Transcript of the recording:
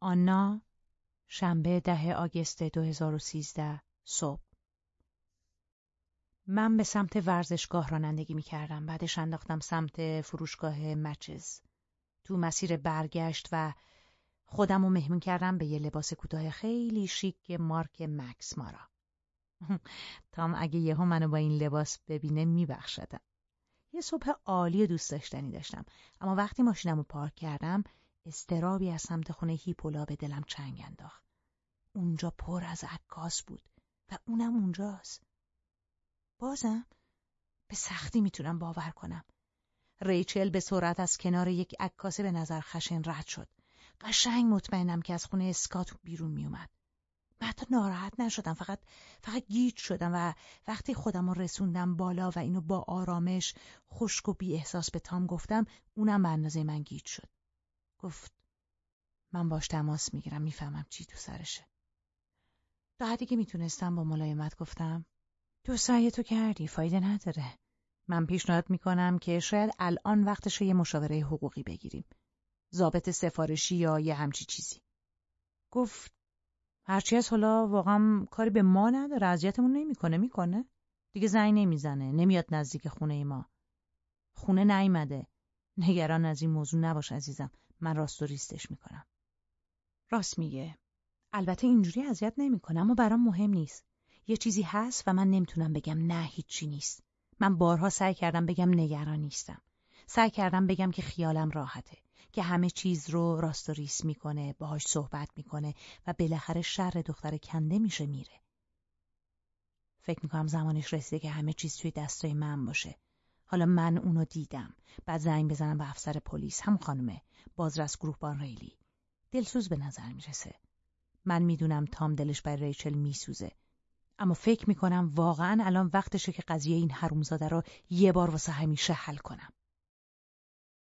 آنا شنبه ده آگست 2013 صبح من به سمت ورزشگاه رانندگی می کردم. بعدش انداختم سمت فروشگاه مچز. تو مسیر برگشت و خودم رو مهمون کردم به یه لباس کوتاه خیلی شیک مارک مکس مارا. تام اگه یهو منو با این لباس ببینه میبخشدم. یه صبح عالی دوست داشتنی داشتم اما وقتی ماشینم رو پارک کردم استرابی از سمت خونه هیپولا به دلم چنگ انداخت. اونجا پر از عکاس بود و اونم اونجاست. بازم به سختی می‌تونم باور کنم. ریچل به سرعت از کنار یک عکاسه به نظر خشن رد شد. قشنگ مطمئنم که از خونه اسکات بیرون میومد. من حتی ناراحت نشدم فقط فقط گیج شدم و وقتی خودم رو رسوندم بالا و اینو با آرامش خشک و بی احساس به تام گفتم اونم به اندازه من گیج شد. گفت من باش تماس می‌گیرم می‌فهمم چی تو سرشه. تا حدی که می‌تونستم با ملایمت گفتم تو سعی تو کردی فایده نداره. من پیشنهاد می‌کنم که شاید الان وقتش یه مشاوره حقوقی بگیریم. ضابط سفارشی یا یه همچی چیزی. گفت هرچی از حالا واقعا کاری به ما نداره اذیتمون نمی‌کنه می‌کنه دیگه زنگ نمی‌زنه نمیاد نزدیک خونه ما خونه نیمده نگران از این موضوع نباش عزیزم. من راست و ریستش می‌کنم. راست میگه. البته اینجوری اذیت نمی‌کنه اما برام مهم نیست. یه چیزی هست و من نمی‌تونم بگم نه هیچی نیست. من بارها سعی کردم بگم نگران نیستم. سعی کردم بگم که خیالم راحته که همه چیز رو راست و ریس می‌کنه باهاش صحبت می‌کنه و بالاخره شر دختر کنده میشه میره. فکر می‌کنم زمانش رسیده که همه چیز توی دستای من باشه. حالا من اونو دیدم. بعد زنگ بزنم به افسر پلیس. هم خانمه بازرس گروهبان ریلی. دلسوز به نظر می‌رسه. من می‌دونم تام دلش بر ریچل میسوزه. اما فکر می‌کنم واقعا الان وقتشه که قضیه این حرومزاده رو یه بار واسه همیشه حل کنم.